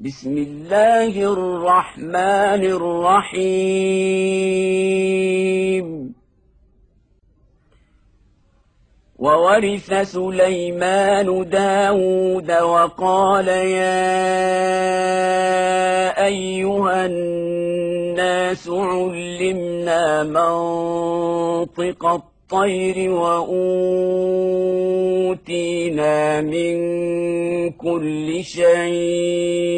بسم الله الرحمن الرحيم. وورث سليمان داود وقال يا أيها الناس علمنا منطق الطير وأوتينا من كل شيء.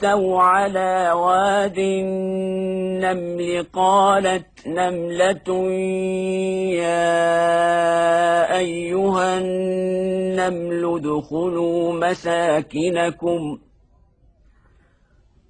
أتوا على واد النمل قالت نملة يا أيها النمل ادخلوا مساكنكم ۖ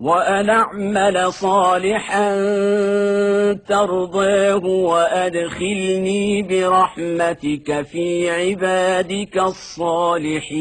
وأن أعمل صالحا ترضاه وأدخلني برحمتك في عبادك الصالحين.